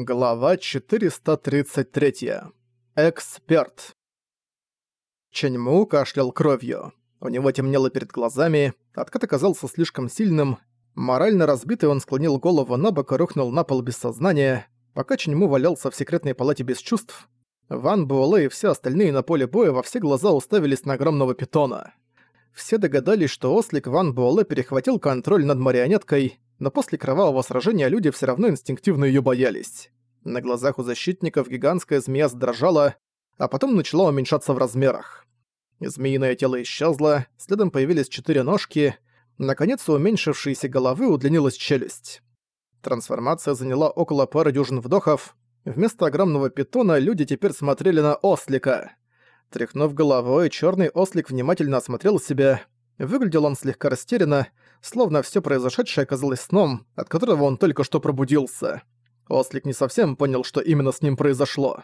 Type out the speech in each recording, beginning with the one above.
Глава 433. Эксперт. Ченьму кашлял кровью. У него темнело перед глазами, откат оказался слишком сильным. Морально разбитый он склонил голову на бок и рухнул на пол без сознания. Пока Ченьму валялся в секретной палате без чувств, Ван Буэлэ и все остальные на поле боя во все глаза уставились на огромного питона. Все догадались, что ослик Ван Буэлэ перехватил контроль над марионеткой, но после кровавого сражения люди все равно инстинктивно ее боялись. На глазах у защитников гигантская змея задрожала, а потом начала уменьшаться в размерах. Змеиное тело исчезло, следом появились четыре ножки, наконец у уменьшившейся головы удлинилась челюсть. Трансформация заняла около пары дюжин вдохов. Вместо огромного питона люди теперь смотрели на ослика. Тряхнув головой, черный ослик внимательно осмотрел себя. Выглядел он слегка растерянно, словно все произошедшее оказалось сном, от которого он только что пробудился. Ослик не совсем понял, что именно с ним произошло.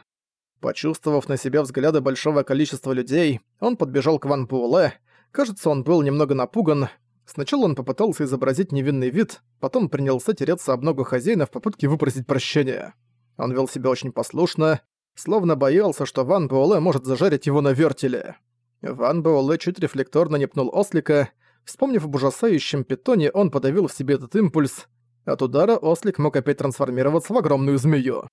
Почувствовав на себя взгляды большого количества людей, он подбежал к Ван Буэлэ. Кажется, он был немного напуган. Сначала он попытался изобразить невинный вид, потом принялся тереться об ногу хозяина в попытке выпросить прощения. Он вел себя очень послушно, словно боялся, что Ван Буэлэ может зажарить его на вертеле. Ван Буэлэ чуть рефлекторно не пнул ослика, Вспомнив об ужасающем питоне, он подавил в себе этот импульс. От удара ослик мог опять трансформироваться в огромную змею.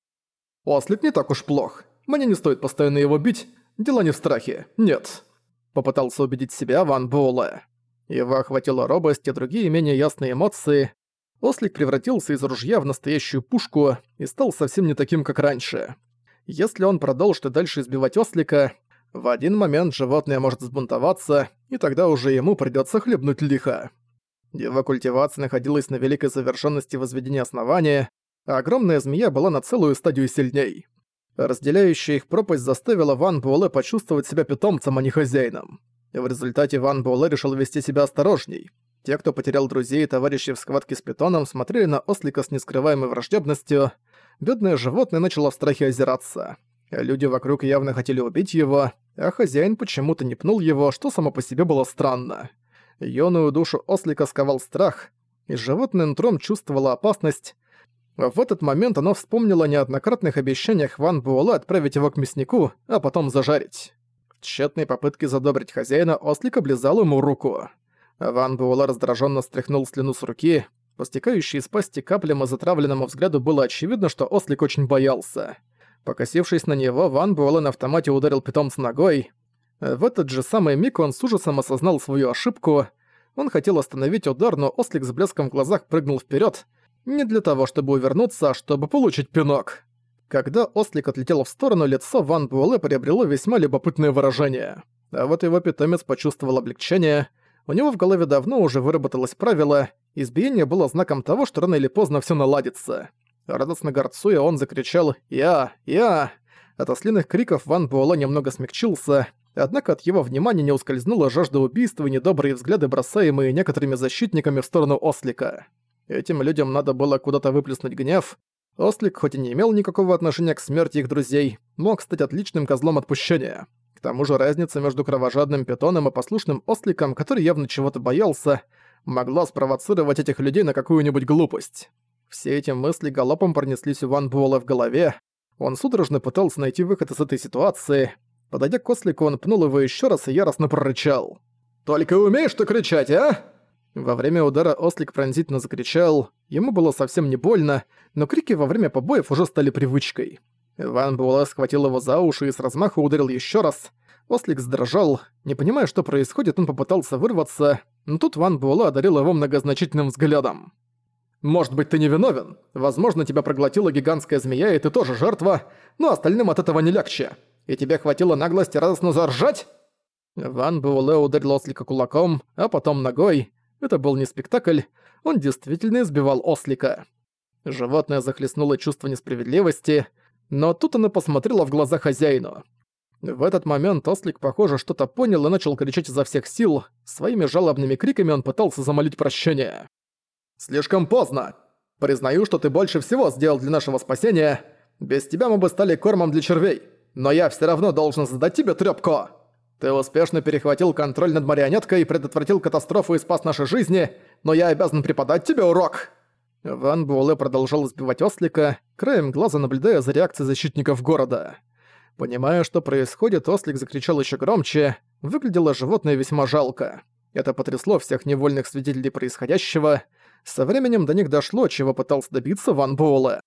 «Ослик не так уж плох. Мне не стоит постоянно его бить. Дело не в страхе. Нет». Попытался убедить себя Ван Буэлэ. Его охватила робость и другие менее ясные эмоции. Ослик превратился из ружья в настоящую пушку и стал совсем не таким, как раньше. Если он продолжит и дальше избивать ослика, в один момент животное может взбунтоваться, и тогда уже ему придётся хлебнуть лихо. Его культивация находилась на великой завершенности возведения основания, а огромная змея была на целую стадию сильней. Разделяющая их пропасть заставила Ван Буэлэ почувствовать себя питомцем, а не хозяином. В результате Ван Буэлэ решил вести себя осторожней. Те, кто потерял друзей и товарищей в схватке с питоном, смотрели на ослика с нескрываемой враждебностью. Бедное животное начало в страхе озираться. Люди вокруг явно хотели убить его, а хозяин почему-то не пнул его, что само по себе было странно. Ёную душу ослика сковал страх, и животное нутром чувствовало опасность. В этот момент оно вспомнило о неоднократных обещаниях Ван Буэлла отправить его к мяснику, а потом зажарить. В тщетной попытке задобрить хозяина ослик облизал ему руку. Ван Буэлла раздраженно стряхнул слюну с руки. По стекающей из пасти каплям и затравленному взгляду было очевидно, что ослик очень боялся. Покосившись на него, Ван Буэлэ на автомате ударил питомца ногой. В этот же самый миг он с ужасом осознал свою ошибку. Он хотел остановить удар, но ослик с блеском в глазах прыгнул вперед, не для того, чтобы увернуться, а чтобы получить пинок. Когда ослик отлетел в сторону, лицо Ван Буэлэ приобрело весьма любопытное выражение. А вот его питомец почувствовал облегчение. У него в голове давно уже выработалось правило, избиение было знаком того, что рано или поздно все наладится. Радостно горцуя, он закричал «Я! Я!». От ослиных криков Ван Буэлэ немного смягчился, однако от его внимания не ускользнула жажда убийства и недобрые взгляды, бросаемые некоторыми защитниками в сторону Ослика. Этим людям надо было куда-то выплеснуть гнев. Ослик, хоть и не имел никакого отношения к смерти их друзей, мог стать отличным козлом отпущения. К тому же разница между кровожадным питоном и послушным осликом, который явно чего-то боялся, могла спровоцировать этих людей на какую-нибудь глупость. Все эти мысли галопом пронеслись у Ван Буэлла в голове. Он судорожно пытался найти выход из этой ситуации. Подойдя к ослику, он пнул его еще раз и яростно прорычал. «Только умеешь ты кричать, а?» Во время удара ослик пронзительно закричал. Ему было совсем не больно, но крики во время побоев уже стали привычкой. Ван Буэлэ схватил его за уши и с размаху ударил еще раз. Ослик задрожал. Не понимая, что происходит, он попытался вырваться, но тут Ван Буэлэ одарил его многозначительным взглядом. Может быть, ты не виновен. Возможно, тебя проглотила гигантская змея, и ты тоже жертва, но остальным от этого не легче. И тебе хватило наглости радостно заржать?» Ван Буэлэ ударил ослика кулаком, а потом ногой. Это был не спектакль, он действительно избивал ослика. Животное захлестнуло чувство несправедливости, но тут она посмотрела в глаза хозяину. В этот момент ослик, похоже, что-то понял и начал кричать изо всех сил. Своими жалобными криками он пытался замолить прощение. «Слишком поздно. Признаю, что ты больше всего сделал для нашего спасения. Без тебя мы бы стали кормом для червей. Но я все равно должен задать тебе трёпку. Ты успешно перехватил контроль над марионеткой, предотвратил катастрофу и спас наши жизни, но я обязан преподать тебе урок». Ван Буэлэ продолжал сбивать ослика, краем глаза наблюдая за реакцией защитников города. Понимая, что происходит, ослик закричал еще громче. Выглядело животное весьма жалко. Это потрясло всех невольных свидетелей происходящего. Со временем до них дошло, чего пытался добиться Ван Буэлэ.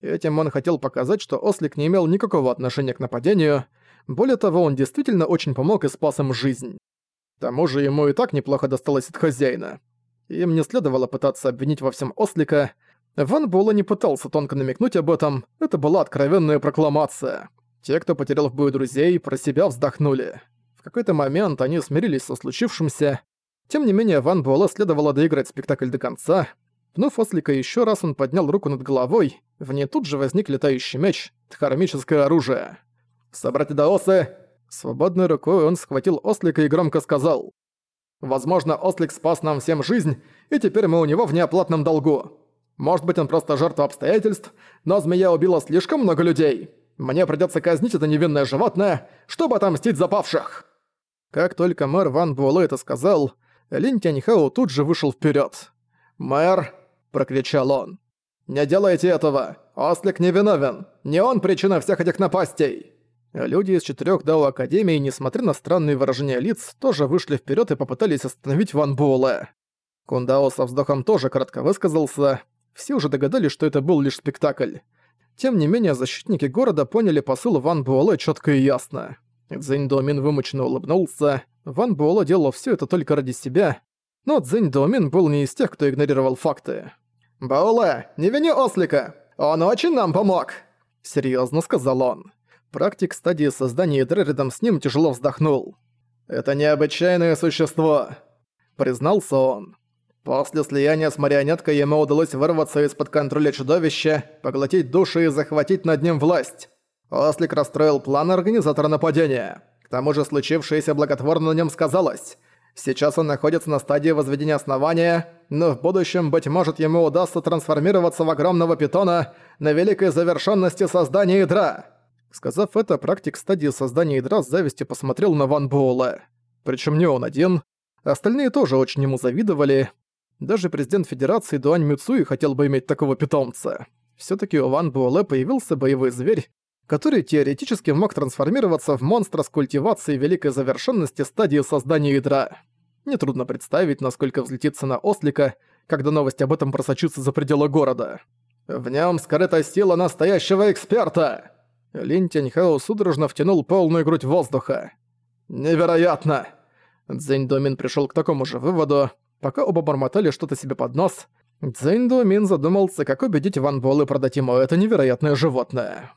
Этим он хотел показать, что ослик не имел никакого отношения к нападению. Более того, он действительно очень помог и спас им жизнь. К тому же ему и так неплохо досталось от хозяина. Им не следовало пытаться обвинить во всем ослика. Ван Буэлэ не пытался тонко намекнуть об этом, это была откровенная прокламация. Те, кто потерял в бою друзей, про себя вздохнули. В какой-то момент они смирились со случившимся. Тем не менее, Ван Буэлэ следовало доиграть спектакль до конца. Пнув ослика еще раз, он поднял руку над головой. В ней тут же возник летающий меч, тхарамическое оружие. «Собрать даосы!» Свободной рукой он схватил ослика и громко сказал. Возможно, Ослик спас нам всем жизнь, и теперь мы у него в неоплатном долгу. Может быть, он просто жертва обстоятельств, но змея убила слишком много людей. Мне придётся казнить это невинное животное, чтобы отомстить за павших». Как только мэр Ван Буэлэ это сказал, Линь Тяньхао тут же вышел вперёд. «Мэр!» – прокричал он. «Не делайте этого! Ослик невиновен! Не он причина всех этих напастей!» Люди из четырех Дао Академии, несмотря на странные выражения лиц, тоже вышли вперед и попытались остановить Ван Буэлэ. Кундао со вздохом тоже кратко высказался. Все уже догадались, что это был лишь спектакль. Тем не менее, защитники города поняли посыл Ван Буэлэ четко и ясно. Цзэнь Доумин вымученно улыбнулся. Ван Буэлэ делал все это только ради себя, но Цзэнь Доумин был не из тех, кто игнорировал факты. «Буэлэ, не вини Ослика! Он очень нам помог!» — серьезно сказал он. Практик стадии создания ядра рядом с ним тяжело вздохнул. «Это необычайное существо», — признался он. После слияния с марионеткой ему удалось вырваться из-под контроля чудовища, поглотить души и захватить над ним власть. Ослик расстроил план организатора нападения. Тому же случившееся благотворно на нем сказалось. Сейчас он находится на стадии возведения основания, но в будущем, быть может, ему удастся трансформироваться в огромного питона на великой завершенности создания ядра. Сказав это, практик стадии создания ядра с завистью посмотрел на Ван Буэлэ. Причем не он один. Остальные тоже очень ему завидовали. Даже президент Федерации Дуань Мюцуи хотел бы иметь такого питомца. все таки у Ван Буэлэ появился боевой зверь, который теоретически мог трансформироваться в монстра с культивацией великой завершенности стадии создания ядра. Нетрудно представить, насколько взлетит цена ослика, когда новость об этом просочится за пределы города. «В нем скрыта сила настоящего эксперта!» Лин Тяньхао судорожно втянул полную грудь воздуха. «Невероятно!» Цзэнь Домин пришёл к такому же выводу. Пока оба бормотали что-то себе под нос, Цзэнь Домин задумался, как убедить Ван Буэлэ продать ему это невероятное животное.